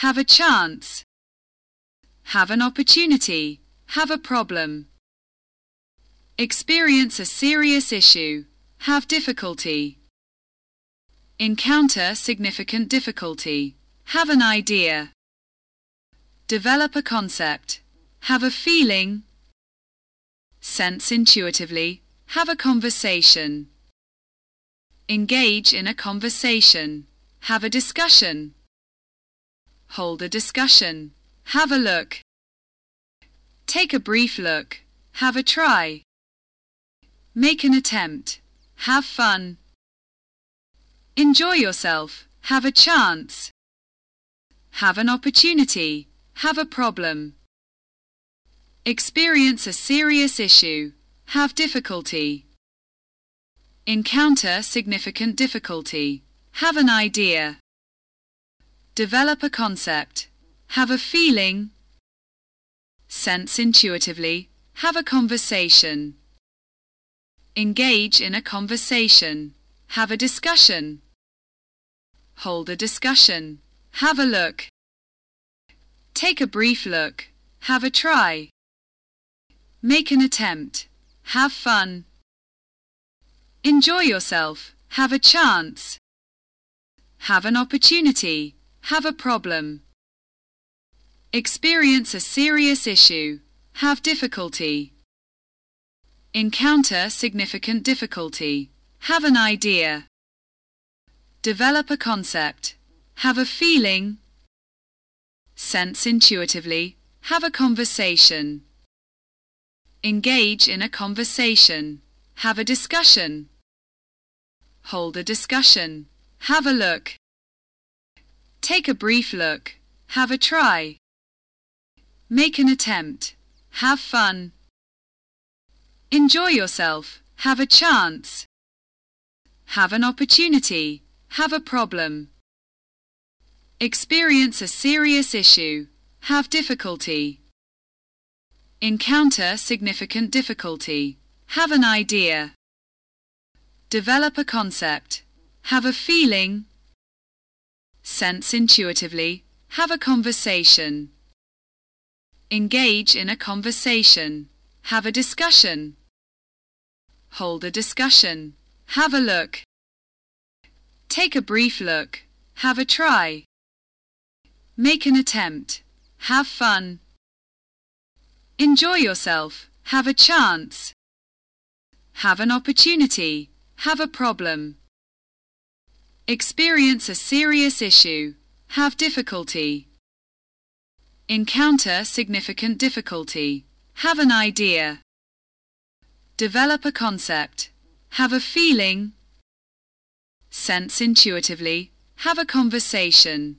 have a chance, have an opportunity, have a problem. Experience a serious issue, have difficulty. Encounter significant difficulty, have an idea. Develop a concept, have a feeling. Sense intuitively, have a conversation. Engage in a conversation. Have a discussion. Hold a discussion. Have a look. Take a brief look. Have a try. Make an attempt. Have fun. Enjoy yourself. Have a chance. Have an opportunity. Have a problem. Experience a serious issue. Have difficulty. Encounter significant difficulty. Have an idea. Develop a concept. Have a feeling. Sense intuitively. Have a conversation. Engage in a conversation. Have a discussion. Hold a discussion. Have a look. Take a brief look. Have a try. Make an attempt. Have fun. Enjoy yourself. Have a chance. Have an opportunity. Have a problem. Experience a serious issue. Have difficulty. Encounter significant difficulty. Have an idea. Develop a concept. Have a feeling. Sense intuitively. Have a conversation. Engage in a conversation. Have a discussion. Hold a discussion. Have a look. Take a brief look. Have a try. Make an attempt. Have fun. Enjoy yourself. Have a chance. Have an opportunity. Have a problem. Experience a serious issue. Have difficulty. Encounter significant difficulty. Have an idea. Develop a concept. Have a feeling. Sense intuitively. Have a conversation. Engage in a conversation. Have a discussion. Hold a discussion. Have a look. Take a brief look. Have a try. Make an attempt. Have fun. Enjoy yourself. Have a chance. Have an opportunity. Have a problem. Experience a serious issue. Have difficulty. Encounter significant difficulty. Have an idea. Develop a concept. Have a feeling. Sense intuitively. Have a conversation.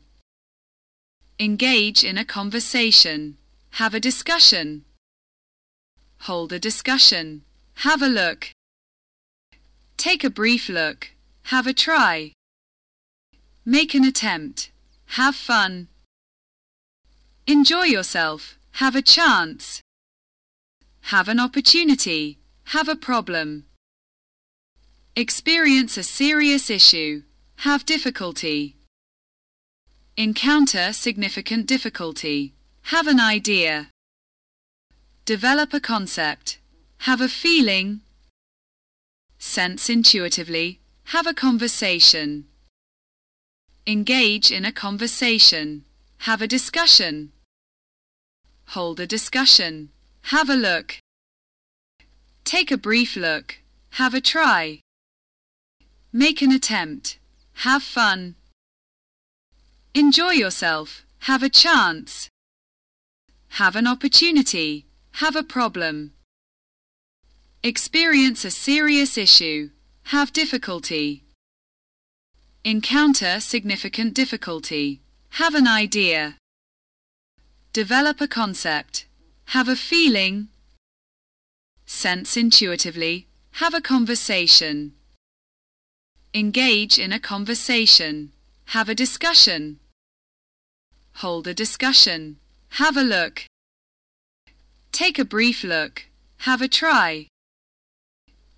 Engage in a conversation. Have a discussion. Hold a discussion. Have a look. Take a brief look. Have a try. Make an attempt. Have fun. Enjoy yourself. Have a chance. Have an opportunity. Have a problem. Experience a serious issue. Have difficulty. Encounter significant difficulty. Have an idea. Develop a concept. Have a feeling. Sense intuitively. Have a conversation. Engage in a conversation. Have a discussion. Hold a discussion. Have a look. Take a brief look. Have a try. Make an attempt. Have fun. Enjoy yourself. Have a chance. Have an opportunity. Have a problem. Experience a serious issue. Have difficulty. Encounter significant difficulty. Have an idea. Develop a concept. Have a feeling. Sense intuitively. Have a conversation. Engage in a conversation. Have a discussion. Hold a discussion. Have a look. Take a brief look. Have a try.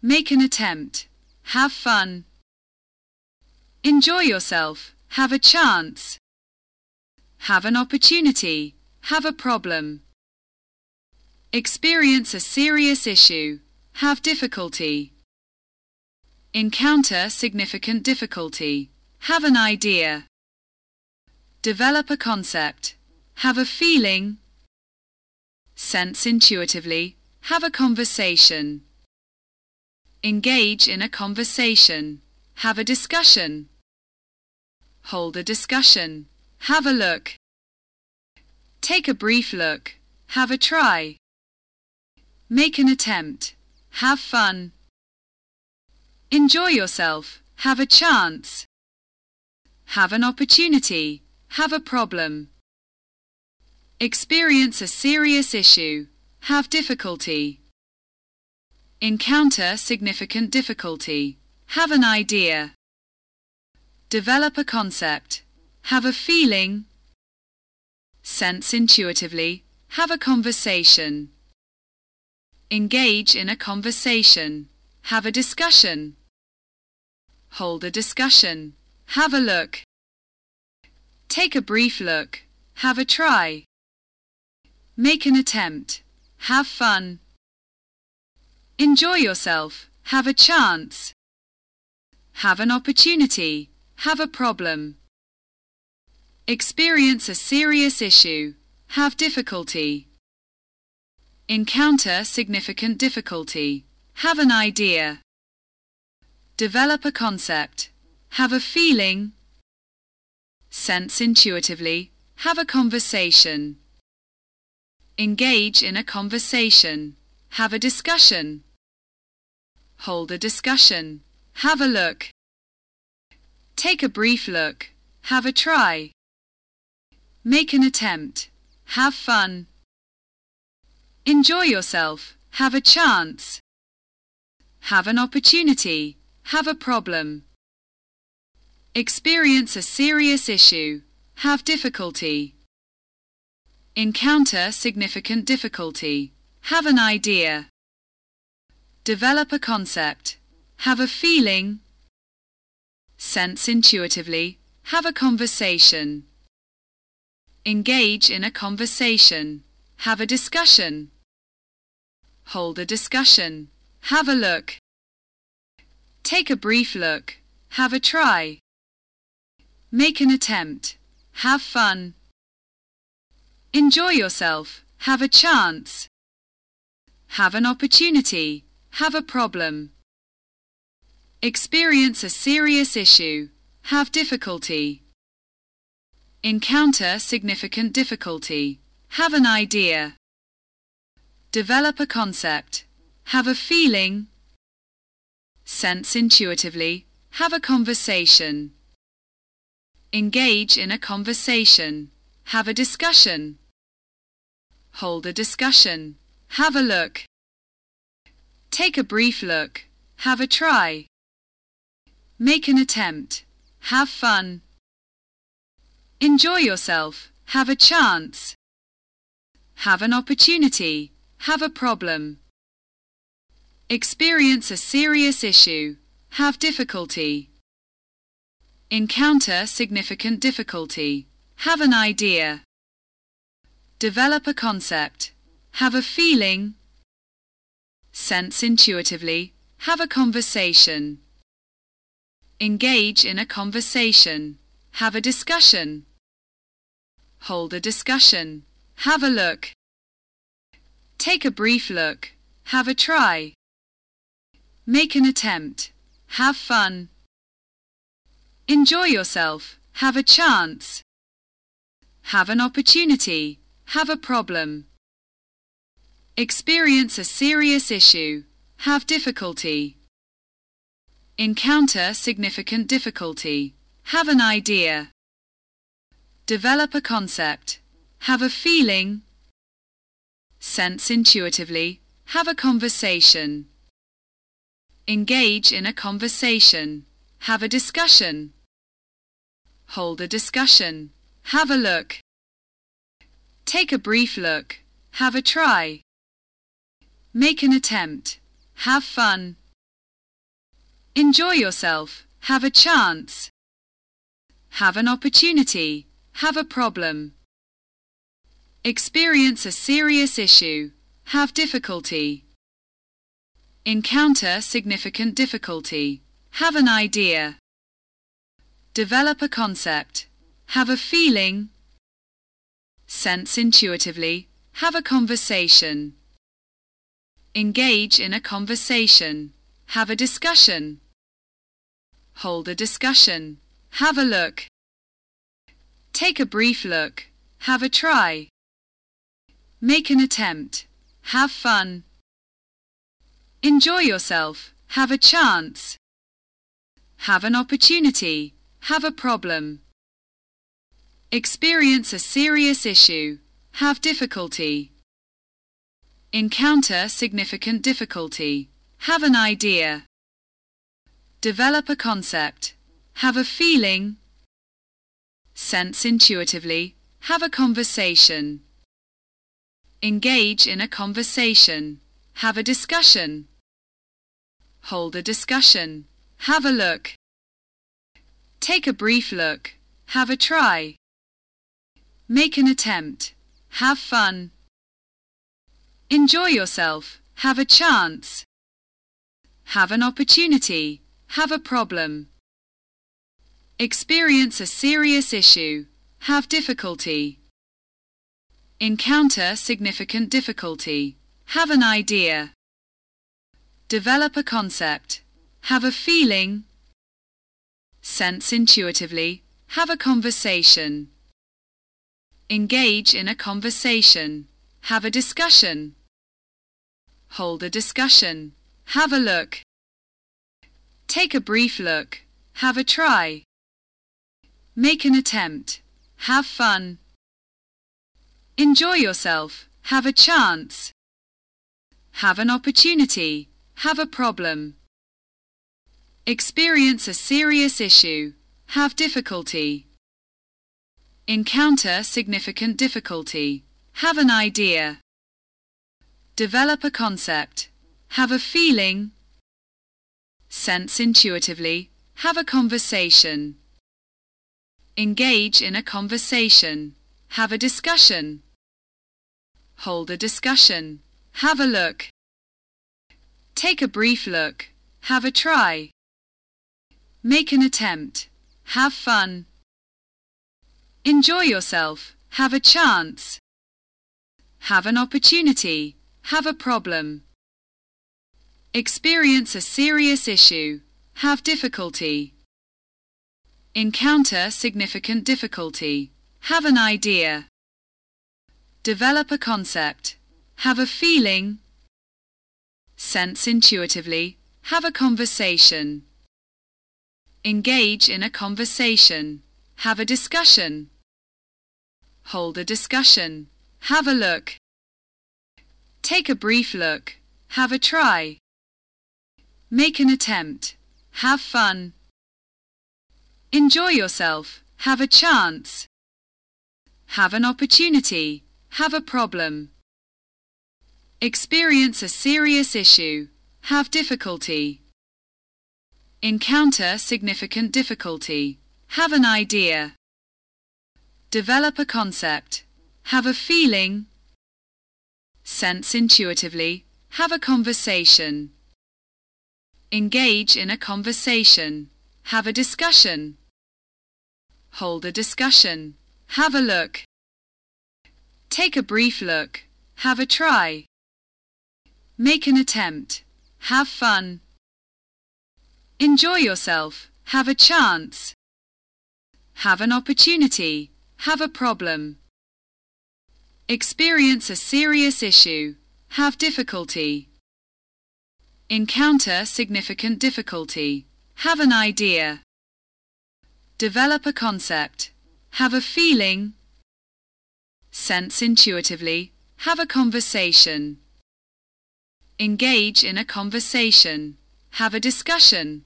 Make an attempt. Have fun. Enjoy yourself. Have a chance. have an opportunity, have a problem. Experience a serious issue, have difficulty. Encounter significant difficulty, have an idea. Develop a concept, have a feeling. Sense intuitively, have a conversation. Engage in a conversation, have a discussion. Hold a discussion, have a look. Take a brief look, have a try. Make an attempt. Have fun. Enjoy yourself. Have a chance. Have an opportunity. Have a problem. Experience a serious issue. Have difficulty. Encounter significant difficulty. Have an idea. Develop a concept. Have a feeling. Sense intuitively. Have a conversation. Engage in a conversation. Have a discussion. Hold a discussion. Have a look. Take a brief look. Have a try. Make an attempt. Have fun. Enjoy yourself. Have a chance. Have an opportunity. Have a problem. Experience a serious issue. Have difficulty. Encounter significant difficulty. Have an idea. Develop a concept. Have a feeling. Sense intuitively. Have a conversation. Engage in a conversation. Have a discussion. Hold a discussion. Have a look. Take a brief look. Have a try. Make an attempt. Have fun. Enjoy yourself. Have a chance. Have an opportunity. Have a problem. Experience a serious issue. Have difficulty. Encounter significant difficulty. Have an idea. Develop a concept. Have a feeling. Sense intuitively. Have a conversation. Engage in a conversation. Have a discussion. Hold a discussion. Have a look. Take a brief look. Have a try. Make an attempt. Have fun. Enjoy yourself. Have a chance. Have an opportunity. Have a problem. Experience a serious issue. Have difficulty. Encounter significant difficulty. Have an idea. Develop a concept. Have a feeling. Sense intuitively. Have a conversation. Engage in a conversation. Have a discussion. Hold a discussion. Have a look. Take a brief look. Have a try. Make an attempt. Have fun. Enjoy yourself. Have a chance. Have an opportunity. Have a problem. Experience a serious issue. Have difficulty. Encounter significant difficulty. Have an idea. Develop a concept. Have a feeling. Sense intuitively. Have a conversation. Engage in a conversation. Have a discussion. Hold a discussion. Have a look. Take a brief look. Have a try. Make an attempt. Have fun. Enjoy yourself. Have a chance. Have an opportunity. Have a problem. Experience a serious issue. Have difficulty. Encounter significant difficulty. Have an idea. Develop a concept. Have a feeling. Sense intuitively. Have a conversation. Engage in a conversation. Have a discussion. Hold a discussion. Have a look. Take a brief look. Have a try. Make an attempt. Have fun. Enjoy yourself. Have a chance. Have an opportunity. have a problem. Experience a serious issue, have difficulty. Encounter significant difficulty, have an idea. Develop a concept, have a feeling. Sense intuitively, have a conversation. Engage in a conversation. Have a discussion. Hold a discussion. Have a look. Take a brief look. Have a try. Make an attempt. Have fun. Enjoy yourself. Have a chance. Have an opportunity. Have a problem. Experience a serious issue. Have difficulty. Encounter significant difficulty. Have an idea. Develop a concept. Have a feeling. Sense intuitively. Have a conversation. Engage in a conversation. Have a discussion. Hold a discussion. Have a look. Take a brief look. Have a try. Make an attempt. Have fun. Enjoy yourself. Have a chance. Have an opportunity. Have a problem. Experience a serious issue. Have difficulty. Encounter significant difficulty. Have an idea. Develop a concept. Have a feeling. Sense intuitively. Have a conversation. Engage in a conversation. Have a discussion. Hold a discussion. Have a look. Take a brief look. Have a try. Make an attempt. Have fun. Enjoy yourself. Have a chance. Have an opportunity. Have a problem. Experience a serious issue. Have difficulty. Encounter significant difficulty. Have an idea. Develop a concept. Have a feeling. Sense intuitively. Have a conversation. Engage in a conversation. Have a discussion. Hold a discussion. Have a look. Take a brief look. Have a try. Make an attempt. Have fun. Enjoy yourself. Have a chance. Have an opportunity. Have a problem. Experience a serious issue. Have difficulty. Encounter significant difficulty. Have an idea. Develop a concept. Have a feeling. Sense intuitively. Have a conversation. Engage in a conversation. Have a discussion. Hold a discussion. Have a look. Take a brief look. Have a try. Make an attempt. Have fun. Enjoy yourself. Have a chance. Have an opportunity. Have a problem. Experience a serious issue. Have difficulty. Encounter significant difficulty. Have an idea. Develop a concept. Have a feeling. Sense intuitively. Have a conversation. Engage in a conversation. Have a discussion. Hold a discussion. Have a look. Take a brief look. Have a try. Make an attempt. Have fun. Enjoy yourself. Have a chance. Have an opportunity. Have a problem. Experience a serious issue. Have difficulty. Encounter significant difficulty. Have an idea. Develop a concept. Have a feeling. Sense intuitively. Have a conversation. Engage in a conversation. Have a discussion.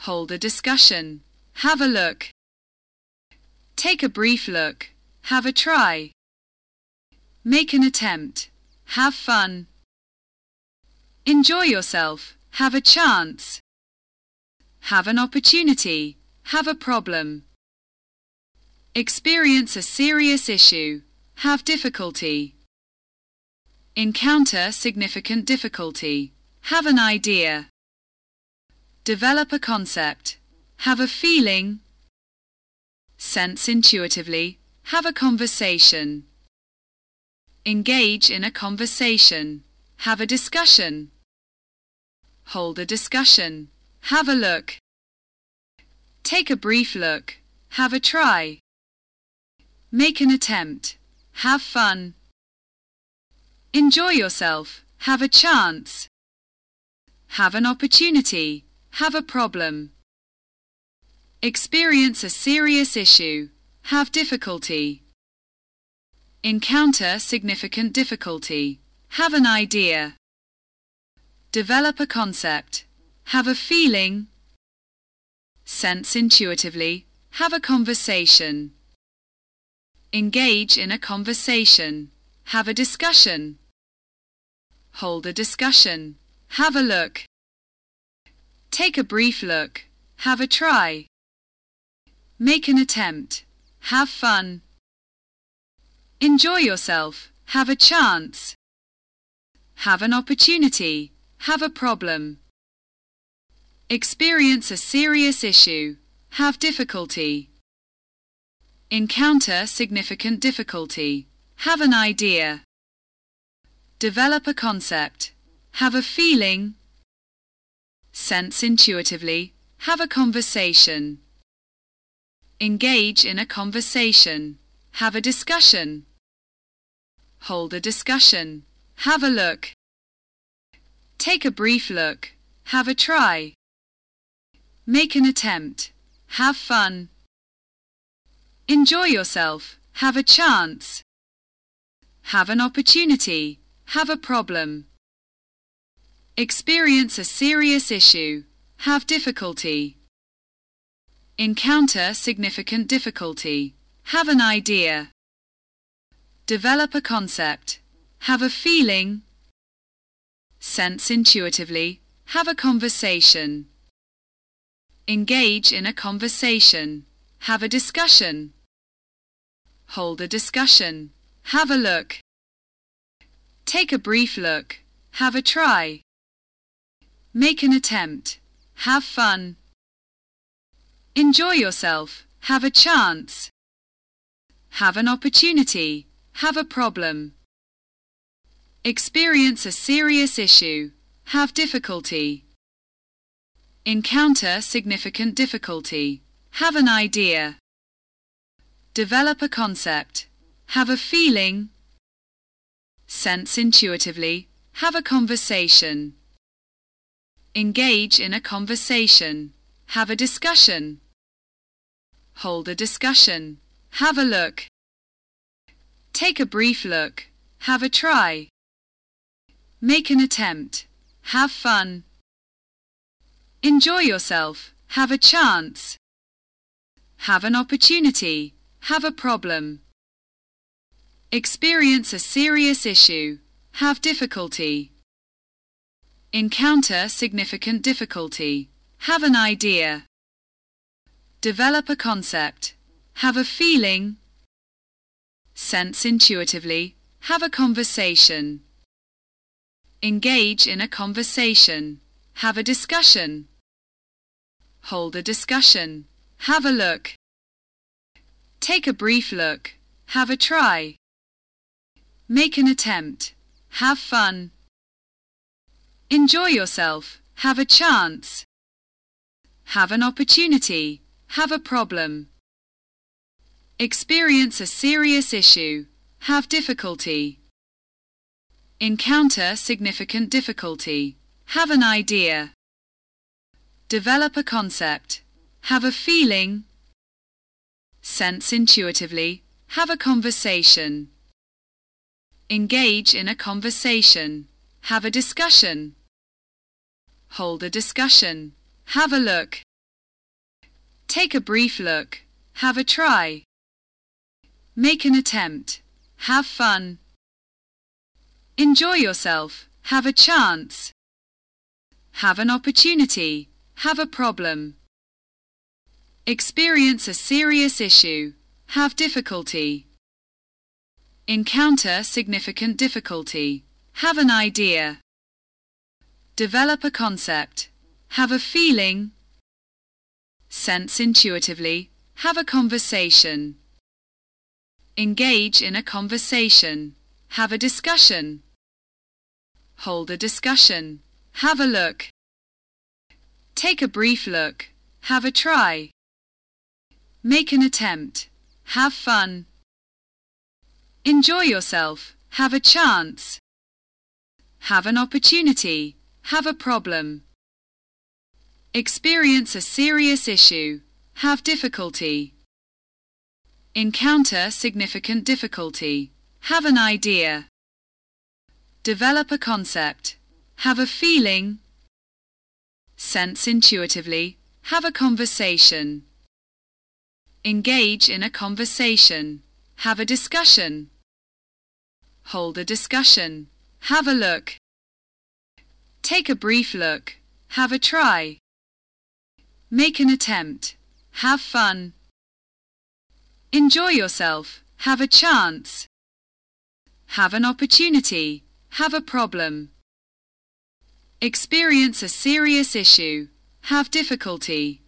Hold a discussion. Have a look. Take a brief look. Have a try. Make an attempt. Have fun. Enjoy yourself. Have a chance. Have an opportunity. Have a problem. Experience a serious issue. Have difficulty. Encounter significant difficulty. Have an idea. Develop a concept. Have a feeling. Sense intuitively. Have a conversation. Engage in a conversation. Have a discussion. Hold a discussion. Have a look. Take a brief look. Have a try. Make an attempt. Have fun. Enjoy yourself. Have a chance. Have an opportunity. Have a problem. Experience a serious issue. Have difficulty. Encounter significant difficulty. Have an idea. Develop a concept. Have a feeling. Sense intuitively. Have a conversation. Engage in a conversation. Have a discussion. Hold a discussion. Have a look. Take a brief look. Have a try. Make an attempt. Have fun. Enjoy yourself. Have a chance. Have an opportunity. Have a problem. Experience a serious issue. Have difficulty. Encounter significant difficulty. Have an idea. Develop a concept. Have a feeling. Sense intuitively. Have a conversation. Engage in a conversation. Have a discussion. Hold a discussion. Have a look. Take a brief look. Have a try. Make an attempt. Have fun. Enjoy yourself. Have a chance. Have an opportunity. Have a problem. Experience a serious issue. Have difficulty. Encounter significant difficulty. Have an idea. Develop a concept. Have a feeling. Sense intuitively. Have a conversation. Engage in a conversation. Have a discussion. Hold a discussion. Have a look. Take a brief look. Have a try. Make an attempt. Have fun. Enjoy yourself. Have a chance. Have an opportunity. Have a problem. Experience a serious issue. Have difficulty. Encounter significant difficulty. Have an idea. Develop a concept. Have a feeling. Sense intuitively. Have a conversation. Engage in a conversation. Have a discussion. Hold a discussion. Have a look. Take a brief look. Have a try. Make an attempt. Have fun. Enjoy yourself. Have a chance. Have an opportunity. Have a problem. Experience a serious issue. Have difficulty. Encounter significant difficulty. Have an idea. Develop a concept. Have a feeling. Sense intuitively. Have a conversation. Engage in a conversation. Have a discussion. Hold a discussion. Have a look. Take a brief look. Have a try. Make an attempt. Have fun. Enjoy yourself. Have a chance. Have an opportunity. Have a problem. Experience a serious issue. Have difficulty. Encounter significant difficulty. Have an idea. Develop a concept. Have a feeling. Sense intuitively. Have a conversation. Engage in a conversation. Have a discussion. Hold a discussion. Have a look. Take a brief look. Have a try. Make an attempt. Have fun. Enjoy yourself. Have a chance. Have an opportunity. Have a problem. Experience a serious issue. have difficulty. Encounter significant difficulty. Have an idea. Develop a concept. Have a feeling. Sense intuitively. Have a conversation. Engage in a conversation. Have a discussion. Hold a discussion. Have a look. Take a brief look. Have a try. Make an attempt. Have fun. Enjoy yourself. Have a chance. Have an opportunity. Have a problem. Experience a serious issue. Have difficulty. Encounter significant difficulty. Have an idea. Develop a concept. Have a feeling. Sense intuitively. Have a conversation. Engage in a conversation. Have a discussion. Hold a discussion. Have a look. Take a brief look. Have a try. Make an attempt. Have fun. Enjoy yourself. Have a chance. Have an opportunity. Have a problem. Experience a serious issue. Have difficulty.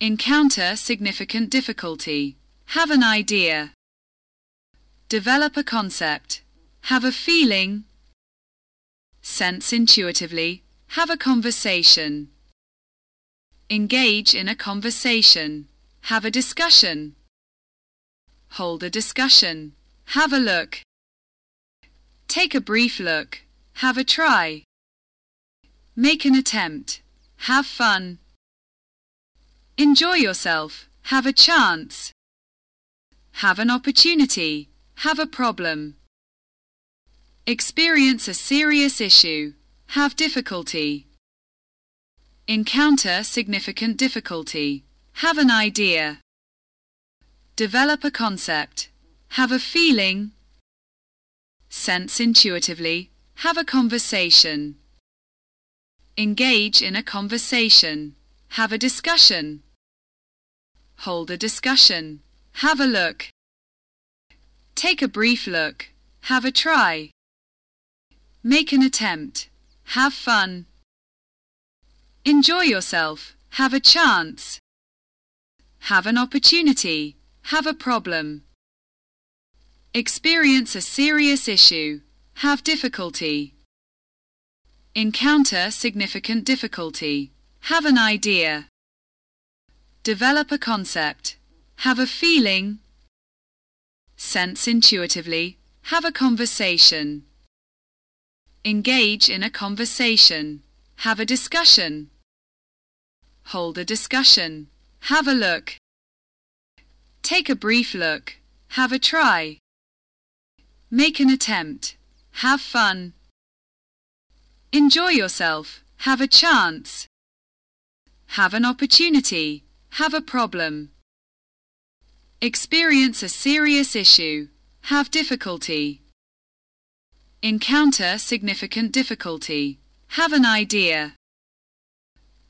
Encounter significant difficulty. Have an idea. Develop a concept. Have a feeling. Sense intuitively. Have a conversation. Engage in a conversation. Have a discussion. Hold a discussion. Have a look. Take a brief look. Have a try. Make an attempt. Have fun. Enjoy yourself. Have a chance. Have an opportunity. Have a problem. Experience a serious issue. Have difficulty. Encounter significant difficulty. Have an idea. Develop a concept. Have a feeling. Sense intuitively. Have a conversation. Engage in a conversation. Have a discussion. Hold a discussion. Have a look. Take a brief look. Have a try. Make an attempt. Have fun. Enjoy yourself. Have a chance. Have an opportunity. Have a problem. Experience a serious issue. Have difficulty. Encounter significant difficulty. Have an idea. Develop a concept. Have a feeling. Sense intuitively. Have a conversation. Engage in a conversation. Have a discussion. Hold a discussion. Have a look. Take a brief look. Have a try. Make an attempt. Have fun. Enjoy yourself. Have a chance. Have an opportunity. Have a problem. Experience a serious issue. Have difficulty. Encounter significant difficulty. Have an idea.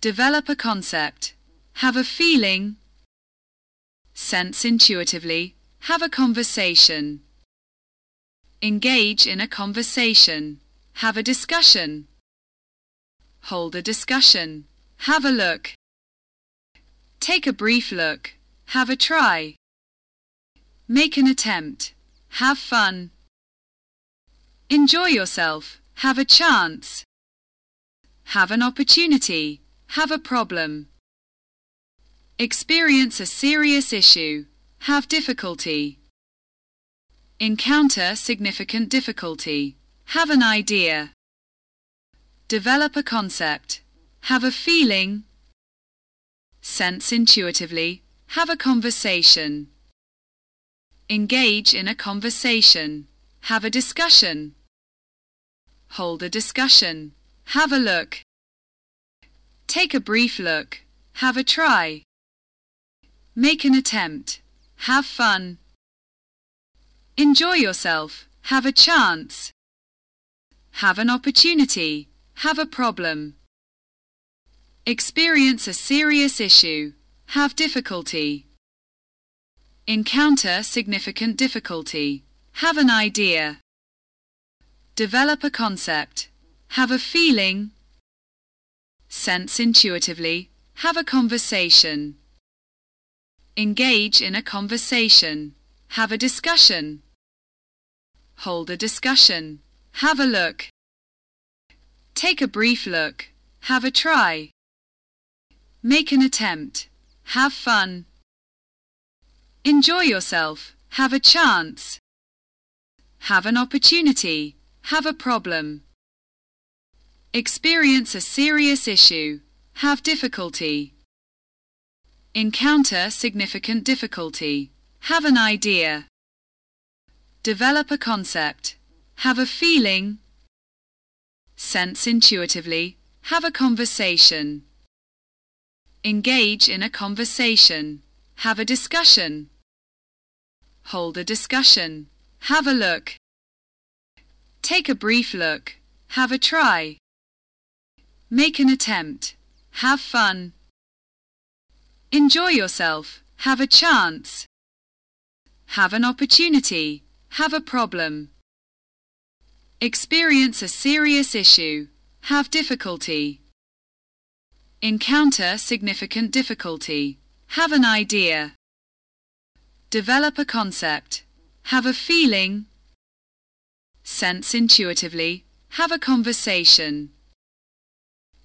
Develop a concept. Have a feeling. Sense intuitively. Have a conversation. Engage in a conversation. Have a discussion. Hold a discussion. Have a look. Take a brief look. Have a try. Make an attempt. Have fun. Enjoy yourself. Have a chance. Have an opportunity. Have a problem. Experience a serious issue. Have difficulty. Encounter significant difficulty. Have an idea. Develop a concept. Have a feeling. Sense intuitively. Have a conversation. Engage in a conversation. Have a discussion. Hold a discussion. Have a look. Take a brief look. Have a try. Make an attempt. Have fun. Enjoy yourself. Have a chance. Have an opportunity. Have a problem. Experience a serious issue. Have difficulty. Encounter significant difficulty. Have an idea. Develop a concept. Have a feeling. Sense intuitively. Have a conversation. Engage in a conversation. Have a discussion. Hold a discussion. Have a look. Take a brief look. Have a try. Make an attempt. Have fun. Enjoy yourself. Have a chance. Have an opportunity. Have a problem. Experience a serious issue. Have difficulty. Encounter significant difficulty. Have an idea. Develop a concept. Have a feeling. Sense intuitively. Have a conversation. Engage in a conversation. Have a discussion. Hold a discussion. Have a look. Take a brief look. Have a try. Make an attempt. Have fun. Enjoy yourself. Have a chance. Have an opportunity. Have a problem. Experience a serious issue. Have difficulty. Encounter significant difficulty. Have an idea. Develop a concept. Have a feeling. Sense intuitively. Have a conversation.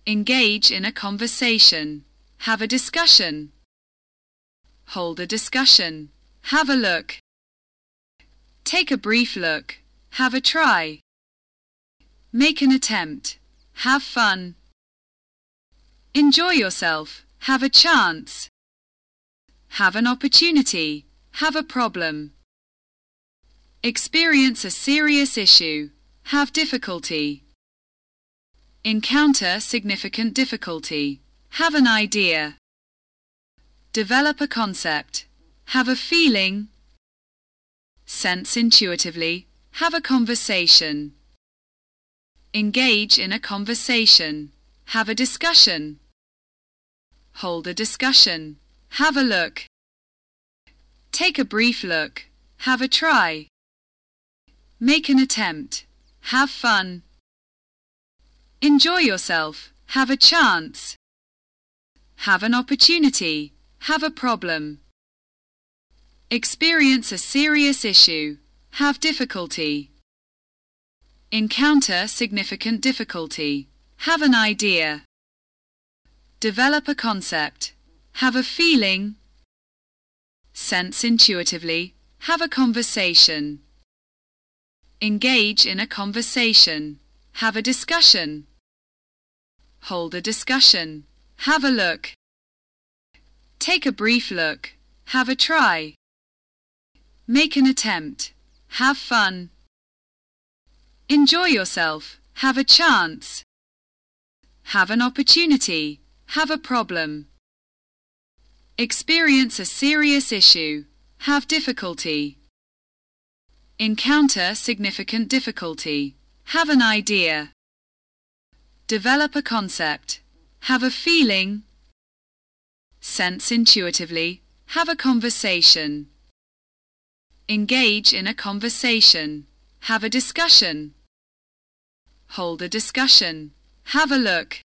Engage in a conversation. Have a discussion. Hold a discussion. Have a look. Take a brief look. Have a try. Make an attempt. Have fun. Enjoy yourself. Have a chance. Have an opportunity. Have a problem. Experience a serious issue. Have difficulty. Encounter significant difficulty. Have an idea. Develop a concept. Have a feeling. Sense intuitively. Have a conversation. Engage in a conversation. Have a discussion. Hold a discussion. Have a look. Take a brief look. Have a try. Make an attempt. Have fun. Enjoy yourself. Have a chance. Have an opportunity. Have a problem. Experience a serious issue. Have difficulty. Encounter significant difficulty. Have an idea. Develop a concept. Have a feeling. Sense intuitively. Have a conversation. Engage in a conversation. Have a discussion. Hold a discussion. Have a look. Take a brief look. Have a try. Make an attempt. Have fun. Enjoy yourself. Have a chance. Have an opportunity. Have a problem. Experience a serious issue. Have difficulty. Encounter significant difficulty. Have an idea. Develop a concept. Have a feeling. Sense intuitively. Have a conversation. Engage in a conversation. Have a discussion. Hold a discussion. Have a look.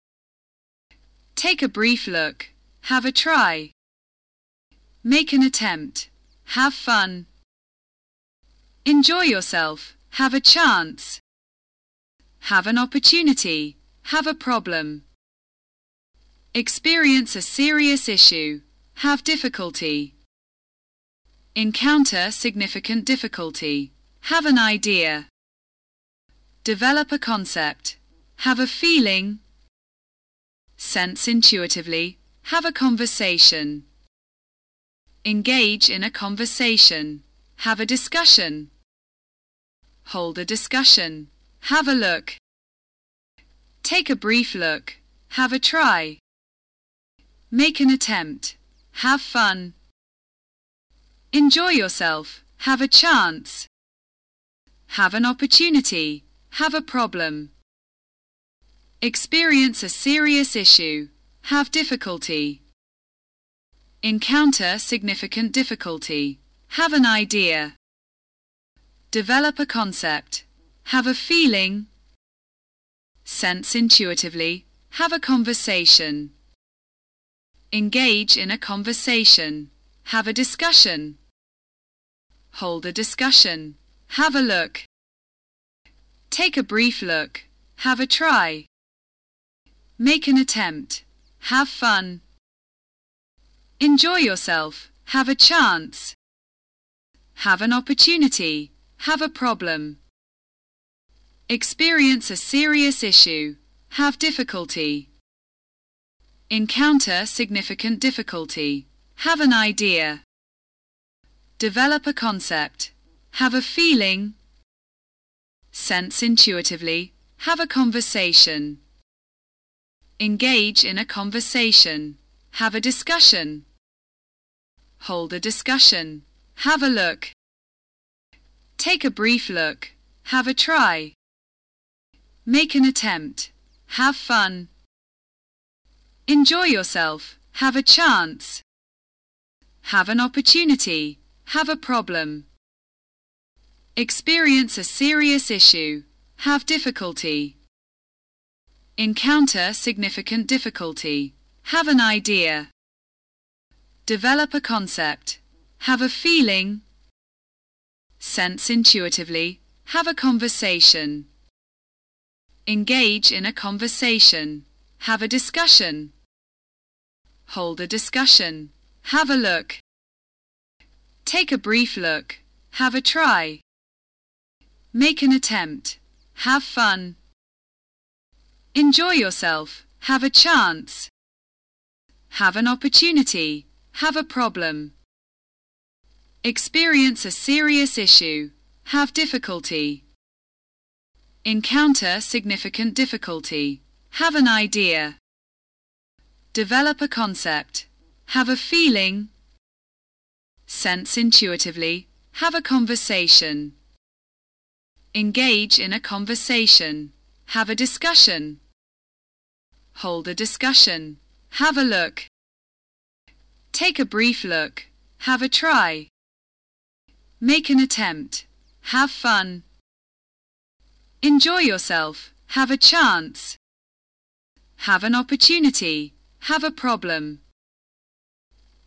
Take a brief look. Have a try. Make an attempt. Have fun. Enjoy yourself. Have a chance. Have an opportunity. Have a problem. Experience a serious issue. Have difficulty. Encounter significant difficulty. Have an idea. Develop a concept. Have a feeling. Sense intuitively. Have a conversation. Engage in a conversation. Have a discussion. Hold a discussion. Have a look. Take a brief look. Have a try. Make an attempt. Have fun. Enjoy yourself. Have a chance. Have an opportunity. Have a problem. Experience a serious issue. Have difficulty. Encounter significant difficulty. have an idea. Develop a concept, have a feeling. Sense intuitively, have a conversation. Engage in a conversation, have a discussion. Hold a discussion, have a look. Take a brief look, have a try. Make an attempt, have fun. Enjoy yourself, have a chance. Have an opportunity, have a problem. Experience a serious issue, have difficulty. Encounter significant difficulty, have an idea. Develop a concept, have a feeling. Sense intuitively, have a conversation. Engage in a conversation, have a discussion. Hold a discussion. Have a look. Take a brief look. Have a try. Make an attempt. Have fun. Enjoy yourself. Have a chance. Have an opportunity. Have a problem. Experience a serious issue. Have difficulty. Encounter significant difficulty. Have an idea. Develop a concept. Have a feeling. Sense intuitively. Have a conversation. Engage in a conversation. Have a discussion. Hold a discussion. Have a look. Take a brief look. Have a try. Make an attempt. Have fun. Enjoy yourself. Have a chance. Have an opportunity. Have a problem. Experience a serious issue. Have difficulty. Encounter significant difficulty. Have an idea. Develop a concept. Have a feeling. Sense intuitively. Have a conversation. Engage in a conversation. Have a discussion. Hold a discussion. Have a look. Take a brief look. Have a try. Make an attempt. Have fun. Enjoy yourself. Have a chance. Have an opportunity. Have a problem.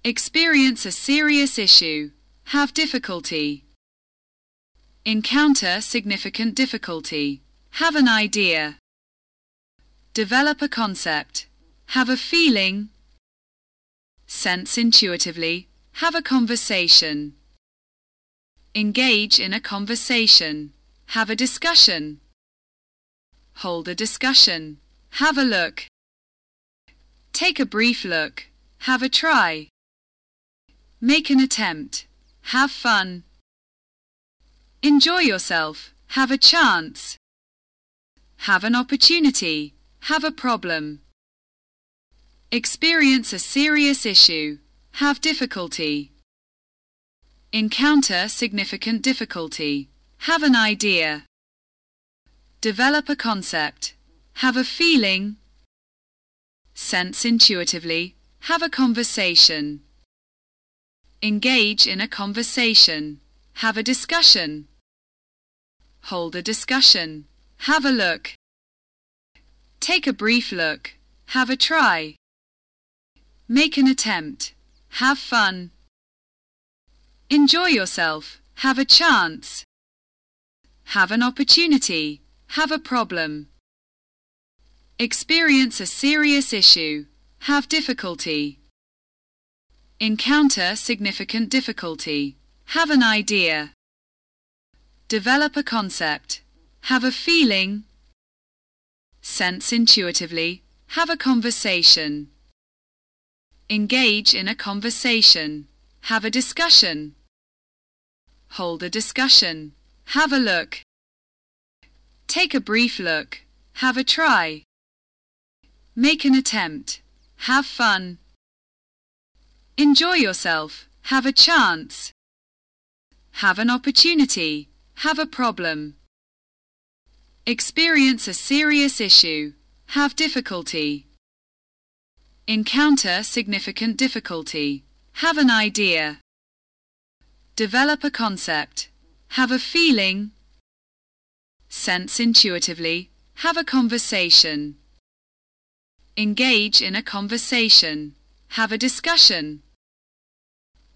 Experience a serious issue. Have difficulty. Encounter significant difficulty. Have an idea. Develop a concept. Have a feeling. Sense intuitively. Have a conversation. Engage in a conversation. Have a discussion. Hold a discussion. Have a look. Take a brief look. Have a try. Make an attempt. Have fun. Enjoy yourself. Have a chance. Have an opportunity. Have a problem. Experience a serious issue. Have difficulty. Encounter significant difficulty. Have an idea. Develop a concept. Have a feeling. Sense intuitively. Have a conversation. Engage in a conversation. Have a discussion. Hold a discussion. Have a look. Take a brief look. Have a try. Make an attempt. Have fun. Enjoy yourself. Have a chance. Have an opportunity. Have a problem. Experience a serious issue. Have difficulty. Encounter significant difficulty. Have an idea. Develop a concept. Have a feeling. Sense intuitively. Have a conversation. Engage in a conversation. Have a discussion. Hold a discussion. Have a look. Take a brief look. Have a try. Make an attempt. Have fun. Enjoy yourself. Have a chance. Have an opportunity. Have a problem. Experience a serious issue. Have difficulty. Encounter significant difficulty. Have an idea. develop a concept, have a feeling, sense intuitively, have a conversation, engage in a conversation, have a discussion,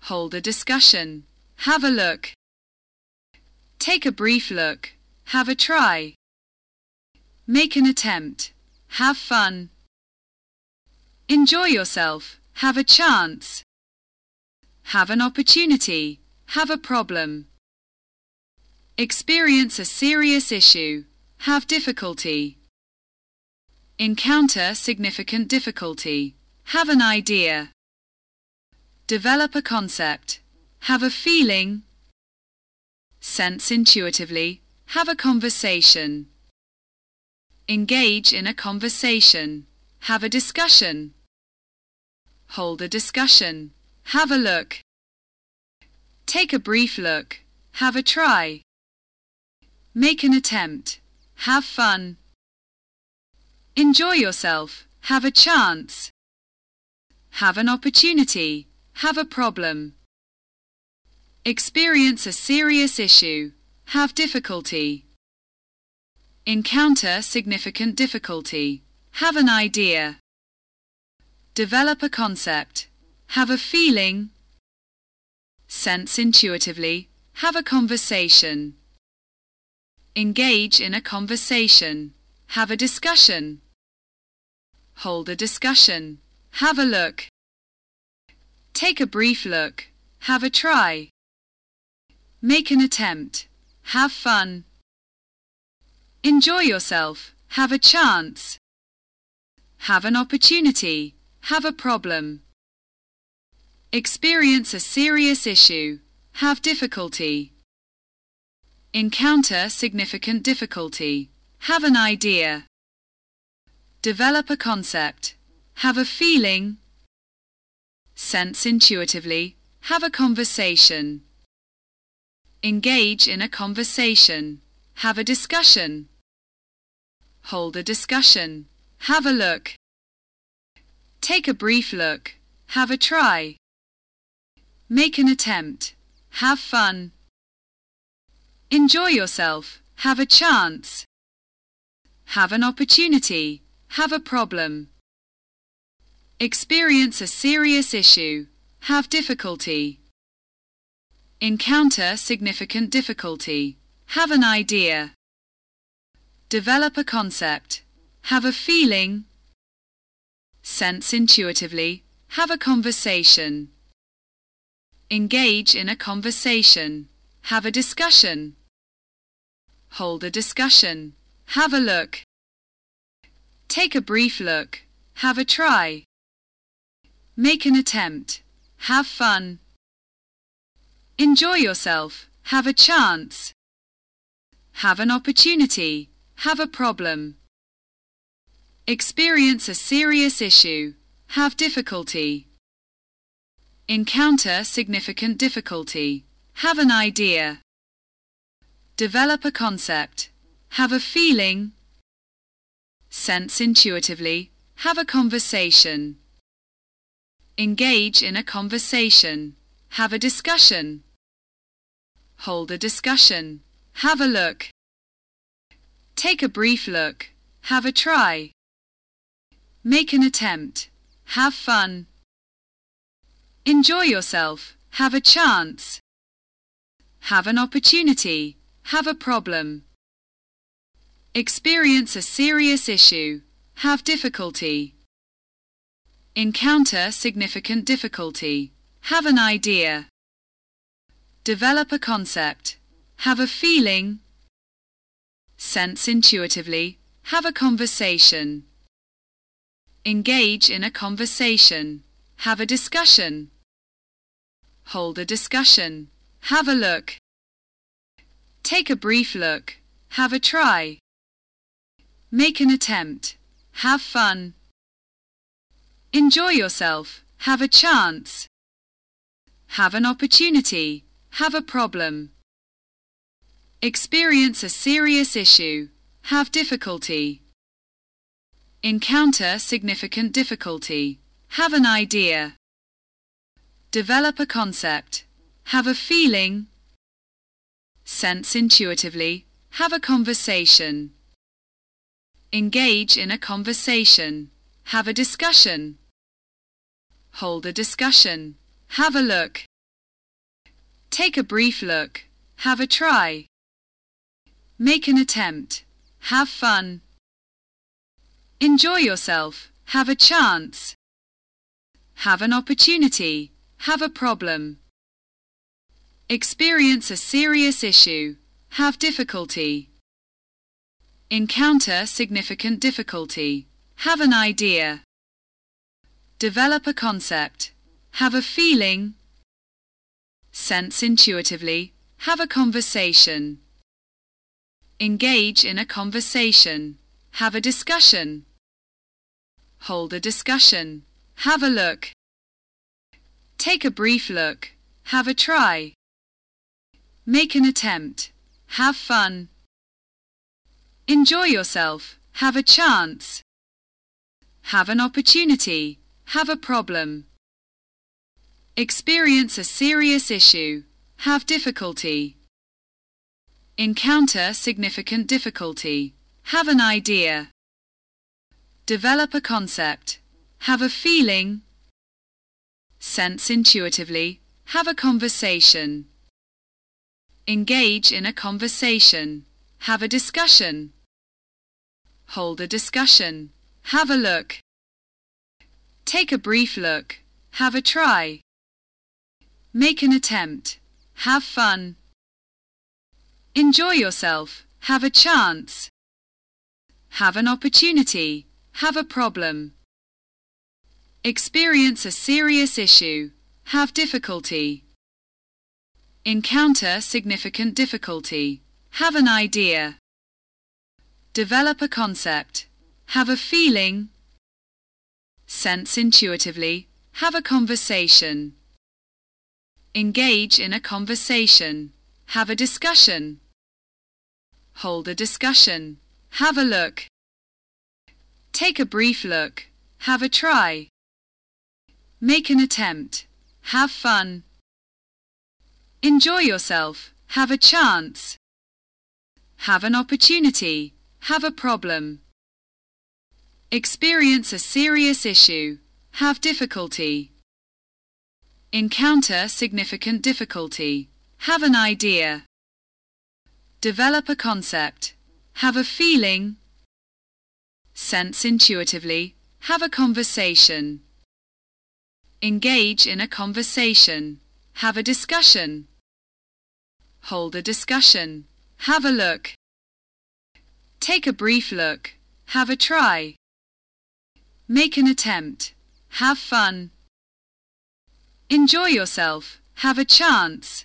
hold a discussion, have a look, take a brief look, have a try, make an attempt, have fun, enjoy yourself, have a chance, have an opportunity, have a problem, experience a serious issue, have difficulty, encounter significant difficulty, have an idea, develop a concept, have a feeling, sense intuitively, have a conversation, engage in a conversation, have a discussion, hold a discussion, have a look, take a brief look, have a try, make an attempt, have fun, enjoy yourself, have a chance, have an opportunity, have a problem, experience a serious issue, have difficulty, encounter significant difficulty, have an idea, develop a concept, have a feeling, sense intuitively, have a conversation, engage in a conversation, have a discussion, hold a discussion, have a look, take a brief look, have a try, make an attempt, have fun, enjoy yourself, have a chance, have an opportunity, have a problem, experience a serious issue, have difficulty, encounter significant difficulty, have an idea, develop a concept, have a feeling, sense intuitively, have a conversation, engage in a conversation, have a discussion, hold a discussion, have a look, take a brief look, have a try, make an attempt, have fun, enjoy yourself, have a chance, have an opportunity, have a problem. Experience a serious issue. Have difficulty. Encounter significant difficulty. Have an idea. Develop a concept. Have a feeling. Sense intuitively. Have a conversation. Engage in a conversation. Have a discussion. Hold a discussion. Have a look. Take a brief look. Have a try. Make an attempt. Have fun. Enjoy yourself. Have a chance. Have an opportunity. Have a problem. Experience a serious issue. Have difficulty. Encounter significant difficulty. Have an idea. Develop a concept. Have a feeling. Sense intuitively. Have a conversation. Engage in a conversation. Have a discussion. Hold a discussion. Have a look. Take a brief look. Have a try. Make an attempt. Have fun. Enjoy yourself. Have a chance. Have an opportunity. Have a problem. Experience a serious issue. Have difficulty. Encounter significant difficulty. Have an idea. Develop a concept. Have a feeling. Sense intuitively. Have a conversation. Engage in a conversation. Have a discussion. Hold a discussion. Have a look. Take a brief look. Have a try. Make an attempt. Have fun. Enjoy yourself. Have a chance. Have an opportunity. Have a problem. Experience a serious issue. Have difficulty. Encounter significant difficulty. Have an idea. Develop a concept. have a feeling, sense intuitively, have a conversation. Engage in a conversation, have a discussion. Hold a discussion, have a look. Take a brief look, have a try. Make an attempt, have fun. Enjoy yourself, have a chance. Have an opportunity, have a problem. Experience a serious issue. Have difficulty. Encounter significant difficulty. Have an idea. Develop a concept. Have a feeling. Sense intuitively. Have a conversation. Engage in a conversation. Have a discussion. Hold a discussion. Have a look. Take a brief look. Have a try. Make an attempt. Have fun. Enjoy yourself. Have a chance. Have an opportunity. Have a problem. Experience a serious issue. Have difficulty. Encounter significant difficulty. Have an idea. Develop a concept. Have a feeling. Sense intuitively. Have a conversation. Engage in a conversation. Have a discussion. Hold a discussion. Have a look. Take a brief look. Have a try. Make an attempt. Have fun. Enjoy yourself. Have a chance. Have an opportunity. Have a problem. Experience a serious issue. Have difficulty. Encounter significant difficulty. Have an idea. Develop a concept. Have a feeling. Sense intuitively. Have a conversation. Engage in a conversation. Have a discussion. Hold a discussion. Have a look. Take a brief look. Have a try. Make an attempt. Have fun. Enjoy yourself. Have a chance. Have an opportunity. Have a problem. Experience a serious issue. Have difficulty. Encounter significant difficulty. Have an idea. Develop a concept. Have a feeling. Sense intuitively. Have a conversation. Engage in a conversation. Have a discussion. Hold a discussion. Have a look. Take a brief look. Have a try. Make an attempt. Have fun. Enjoy yourself. Have a chance.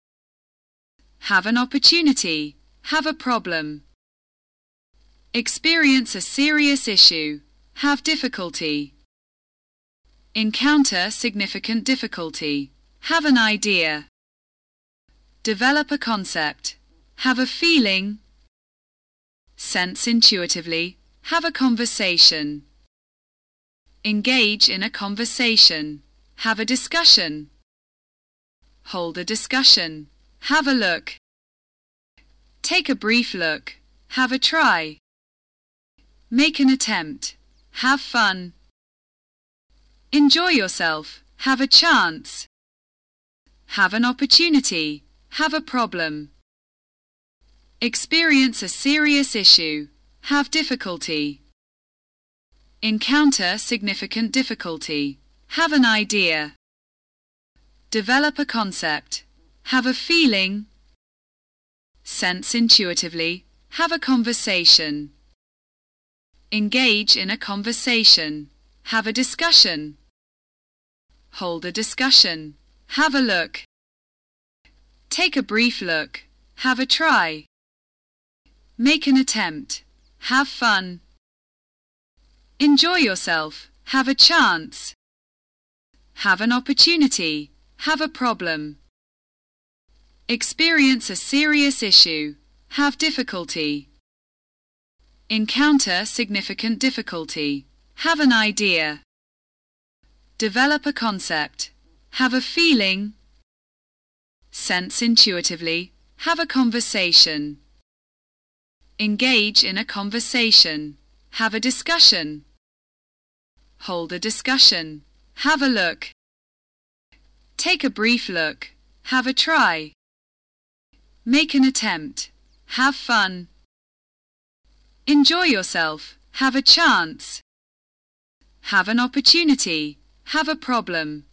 Have an opportunity. Have a problem. Experience a serious issue. Have difficulty. Encounter significant difficulty. Have an idea. Develop a concept. Have a feeling. Sense intuitively. Have a conversation. Engage in a conversation. Have a discussion. Hold a discussion. Have a look. Take a brief look. Have a try. Make an attempt. Have fun. Enjoy yourself. Have a chance. Have an opportunity. Have a problem. Experience a serious issue. Have difficulty. Encounter significant difficulty. Have an idea. Develop a concept. Have a feeling. Sense intuitively. Have a conversation. Engage in a conversation. Have a discussion. Hold a discussion. Have a look. Take a brief look. Have a try. Make an attempt. Have fun. Enjoy yourself. Have a chance. Have an opportunity. Have a problem. Experience a serious issue. Have difficulty. Encounter significant difficulty. Have an idea. Develop a concept. Have a feeling. sense intuitively, have a conversation. Engage in a conversation, have a discussion. Hold a discussion, have a look. Take a brief look, have a try. Make an attempt, have fun. Enjoy yourself, have a chance. Have an opportunity, have a problem.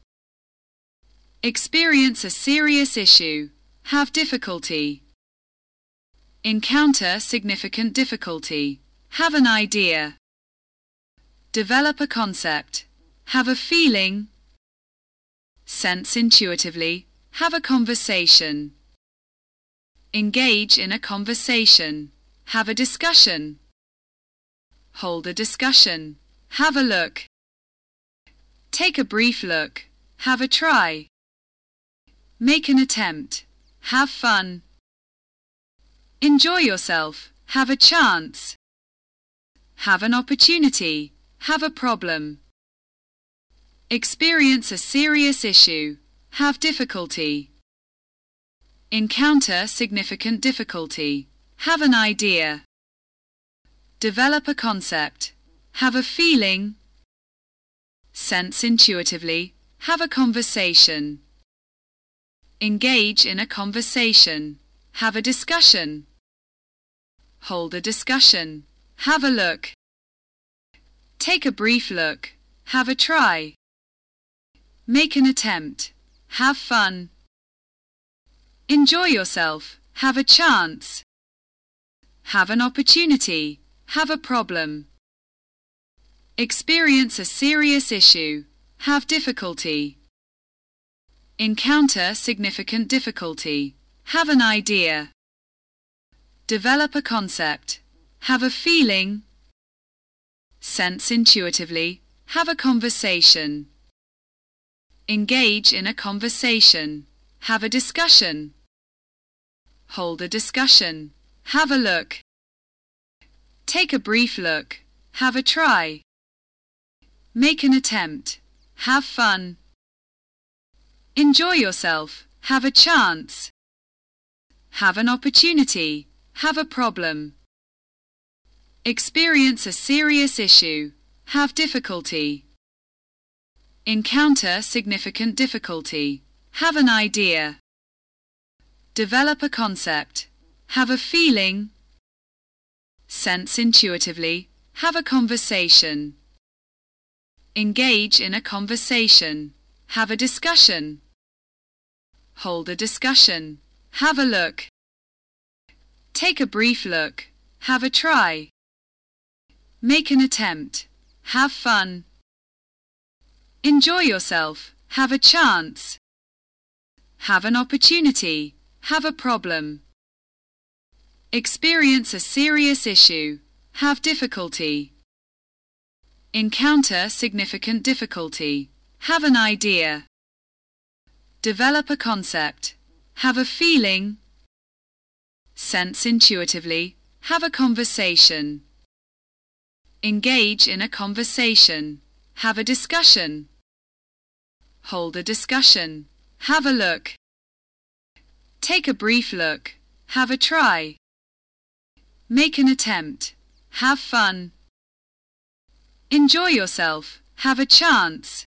Experience a serious issue, have difficulty. Encounter significant difficulty, have an idea. Develop a concept, have a feeling. Sense intuitively, have a conversation. Engage in a conversation, have a discussion. Hold a discussion, have a look. Take a brief look, have a try. Make an attempt. Have fun. Enjoy yourself. Have a chance. Have an opportunity. Have a problem. Experience a serious issue. Have difficulty. Encounter significant difficulty. Have an idea. Develop a concept. Have a feeling. Sense intuitively. Have a conversation. Engage in a conversation. Have a discussion. Hold a discussion. Have a look. Take a brief look. Have a try. Make an attempt. Have fun. Enjoy yourself. Have a chance. Have an opportunity. Have a problem. Experience a serious issue. Have difficulty. Encounter significant difficulty. Have an idea. Develop a concept. Have a feeling. Sense intuitively. Have a conversation. Engage in a conversation. Have a discussion. Hold a discussion. Have a look. Take a brief look. Have a try. Make an attempt. Have fun. Enjoy yourself. Have a chance. Have an opportunity. Have a problem. Experience a serious issue. Have difficulty. Encounter significant difficulty. Have an idea. Develop a concept. Have a feeling. Sense intuitively. Have a conversation. Engage in a conversation. Have a discussion. Hold a discussion. Have a look. Take a brief look. Have a try. Make an attempt. Have fun. Enjoy yourself. Have a chance. Have an opportunity. Have a problem. Experience a serious issue. Have difficulty. Encounter significant difficulty. Have an idea. Develop a concept. Have a feeling. Sense intuitively. Have a conversation. Engage in a conversation. Have a discussion. Hold a discussion. Have a look. Take a brief look. Have a try. Make an attempt. Have fun. Enjoy yourself. Have a chance.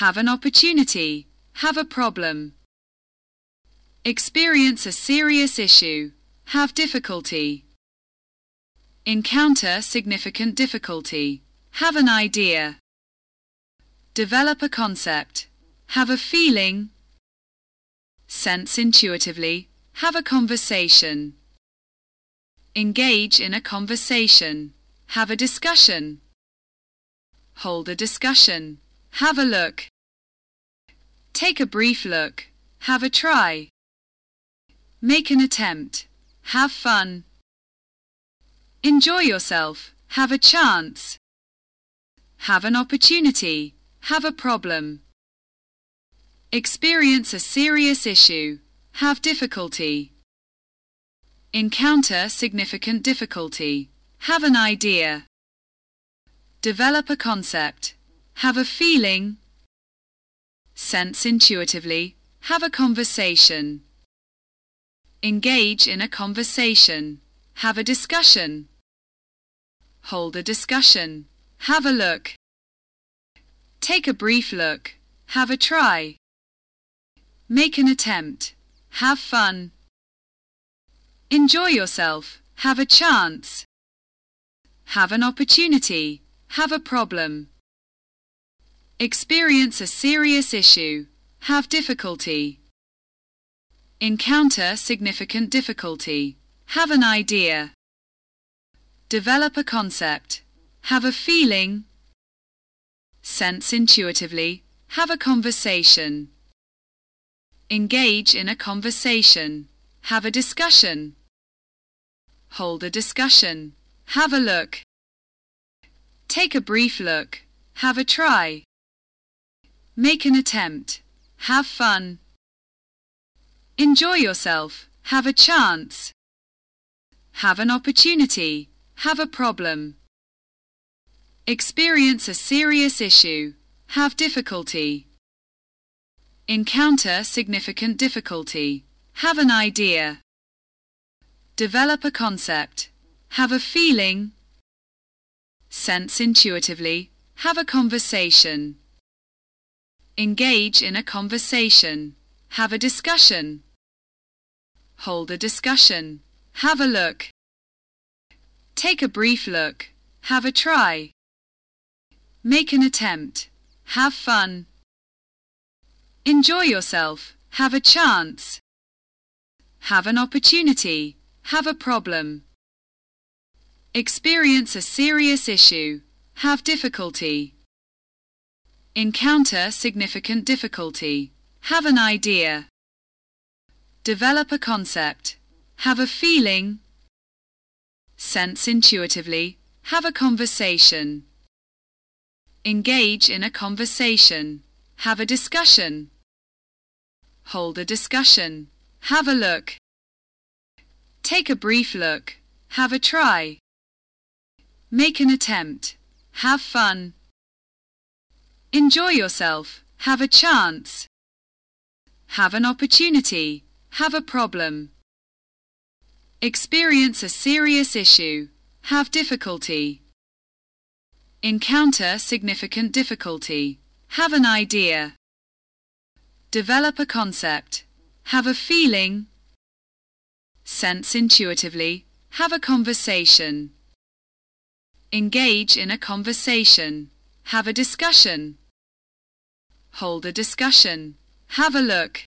Have an opportunity. Have a problem. Experience a serious issue. Have difficulty. Encounter significant difficulty. Have an idea. Develop a concept. Have a feeling. Sense intuitively. Have a conversation. Engage in a conversation. Have a discussion. Hold a discussion. Have a look. Take a brief look. Have a try. Make an attempt. Have fun. Enjoy yourself. Have a chance. Have an opportunity. Have a problem. Experience a serious issue. Have difficulty. Encounter significant difficulty. Have an idea. Develop a concept. Have a feeling. Sense intuitively. have a conversation. Engage in a conversation. Have a discussion. Hold a discussion. Have a look. Take a brief look. Have a try. Make an attempt. Have fun. Enjoy yourself. Have a chance. Have an opportunity. Have a problem. Experience a serious issue. Have difficulty. Encounter significant difficulty. Have an idea. Develop a concept. Have a feeling. Sense intuitively. Have a conversation. Engage in a conversation. Have a discussion. Hold a discussion. Have a look. Take a brief look. Have a try. Make an attempt. Have fun. Enjoy yourself. Have a chance. Have an opportunity. Have a problem. Experience a serious issue. Have difficulty. Encounter significant difficulty. Have an idea. Develop a concept. Have a feeling. Sense intuitively. Have a conversation. Engage in a conversation. Have a discussion. Hold a discussion. Have a look. Take a brief look. Have a try. Make an attempt. Have fun. Enjoy yourself. Have a chance. Have an opportunity. Have a problem. Experience a serious issue. Have difficulty. Encounter significant difficulty. Have an idea. Develop a concept. Have a feeling. Sense intuitively. Have a conversation. Engage in a conversation. Have a discussion. Hold a discussion. Have a look. Take a brief look. Have a try. Make an attempt. Have fun. Enjoy yourself. Have a chance. Have an opportunity. Have a problem. Experience a serious issue. Have difficulty. Encounter significant difficulty. Have an idea. Develop a concept. Have a feeling. Sense intuitively. Have a conversation. Engage in a conversation. Have a discussion. Hold a discussion. Have a look.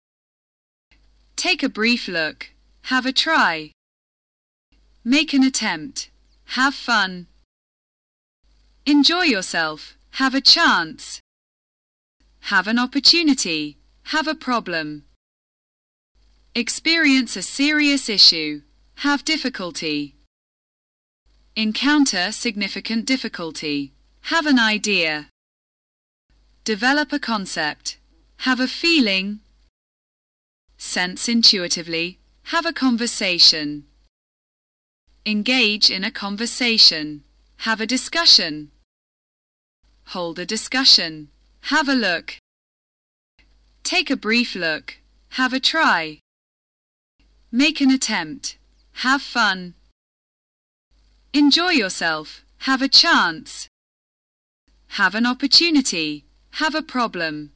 Take a brief look. Have a try. Make an attempt. Have fun. Enjoy yourself. Have a chance. Have an opportunity. Have a problem. Experience a serious issue. Have difficulty. Encounter significant difficulty. Have an idea. Develop a concept. Have a feeling. Sense intuitively. Have a conversation. Engage in a conversation. Have a discussion. Hold a discussion. Have a look. Take a brief look. Have a try. Make an attempt. Have fun. Enjoy yourself. Have a chance. Have an opportunity. Have a problem.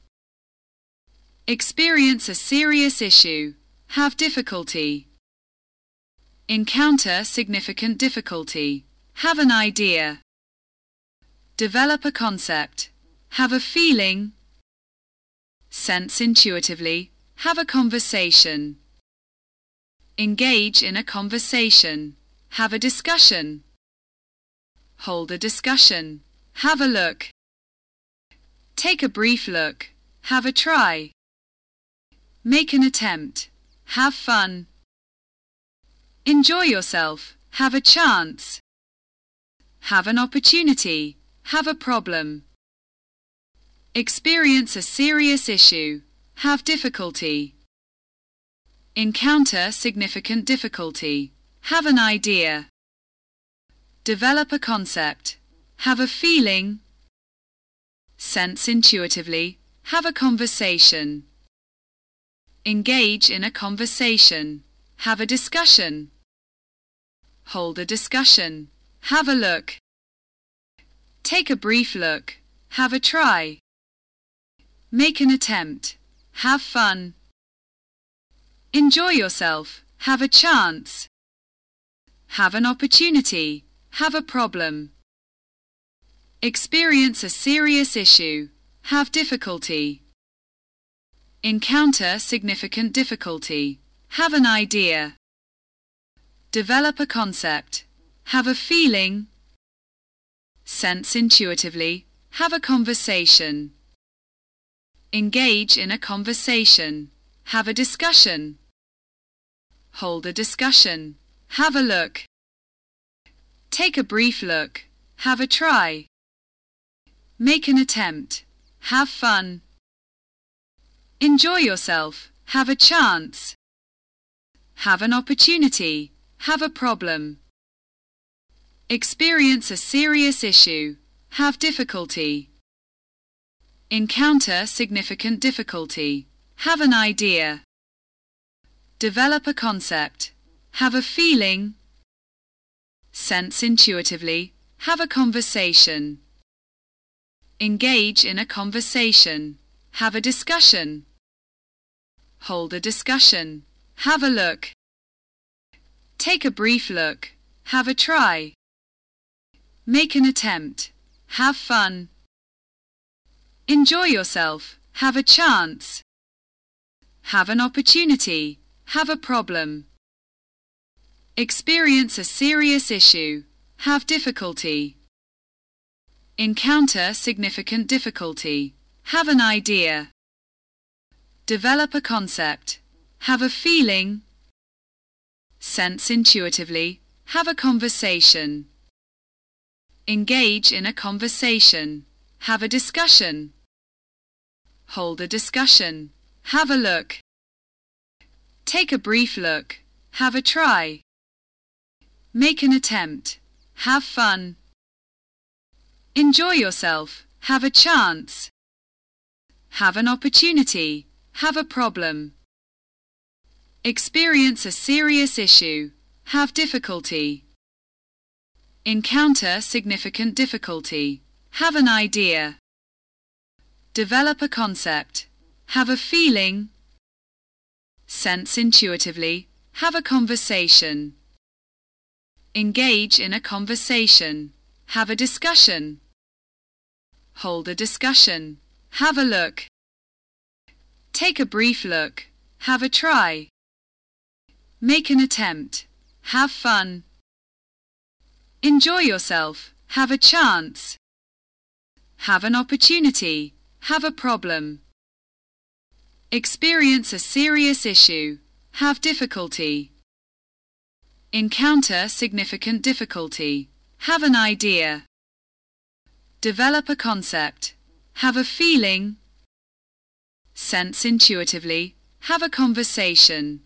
Experience a serious issue. Have difficulty. Encounter significant difficulty. Have an idea. Develop a concept. Have a feeling. Sense intuitively. Have a conversation. Engage in a conversation. Have a discussion. Hold a discussion. Have a look. Take a brief look. Have a try. Make an attempt. Have fun. Enjoy yourself. Have a chance. Have an opportunity. Have a problem. Experience a serious issue. Have difficulty. Encounter significant difficulty. Have an idea. Develop a concept. Have a feeling. Sense intuitively. Have a conversation. Engage in a conversation. Have a discussion. Hold a discussion. Have a look. Take a brief look. Have a try. Make an attempt. Have fun. Enjoy yourself. Have a chance. Have an opportunity. Have a problem. Experience a serious issue. Have difficulty. Encounter significant difficulty. Have an idea. Develop a concept. Have a feeling. Sense intuitively. Have a conversation. Engage in a conversation. Have a discussion. Hold a discussion. Have a look. Take a brief look. Have a try. Make an attempt. Have fun. Enjoy yourself. Have a chance. Have an opportunity. Have a problem. Experience a serious issue. Have difficulty. Encounter significant difficulty. Have an idea. Develop a concept. Have a feeling. Sense intuitively. Have a conversation. Engage in a conversation. Have a discussion. Hold a discussion. Have a look. Take a brief look. Have a try. Make an attempt. Have fun. Enjoy yourself. Have a chance. Have an opportunity. Have a problem. Experience a serious issue. Have difficulty. Encounter significant difficulty. Have an idea. Develop a concept. Have a feeling. Sense intuitively. Have a conversation. Engage in a conversation. Have a discussion. Hold a discussion. Have a look. Take a brief look. Have a try. Make an attempt. Have fun. Enjoy yourself. Have a chance. Have an opportunity. Have a problem. Experience a serious issue. Have difficulty. Encounter significant difficulty. Have an idea. Develop a concept. Have a feeling. Sense intuitively. Have a conversation. Engage in a conversation. Have a discussion. Hold a discussion. Have a look. Take a brief look. Have a try. Make an attempt. Have fun. Enjoy yourself. Have a chance. Have an opportunity. Have a problem. Experience a serious issue. Have difficulty. Encounter significant difficulty. Have an idea. Develop a concept. Have a feeling. Sense intuitively. Have a conversation.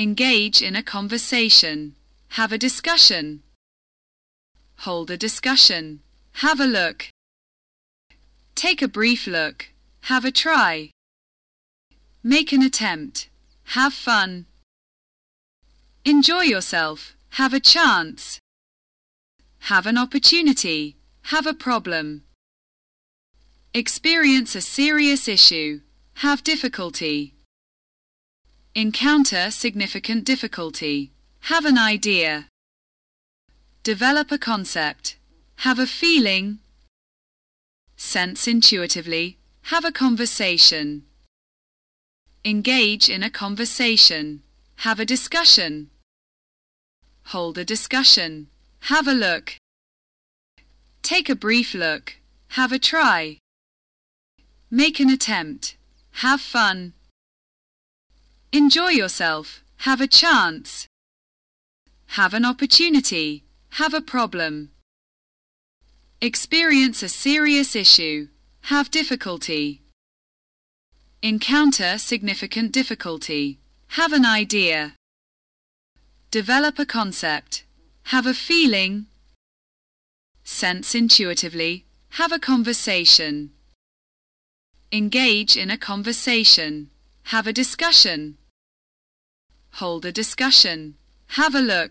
Engage in a conversation. Have a discussion. Hold a discussion. Have a look. Take a brief look. Have a try. Make an attempt. Have fun. Enjoy yourself. Have a chance. Have an opportunity. Have a problem. Experience a serious issue. Have difficulty. Encounter significant difficulty. Have an idea. Develop a concept. Have a feeling. Sense intuitively. Have a conversation. Engage in a conversation. Have a discussion. Hold a discussion. Have a look. Take a brief look. Have a try. Make an attempt. Have fun. Enjoy yourself. Have a chance. Have an opportunity. Have a problem. Experience a serious issue. Have difficulty. Encounter significant difficulty. Have an idea. Develop a concept. Have a feeling. Sense intuitively. Have a conversation. Engage in a conversation. Have a discussion. Hold a discussion. Have a look.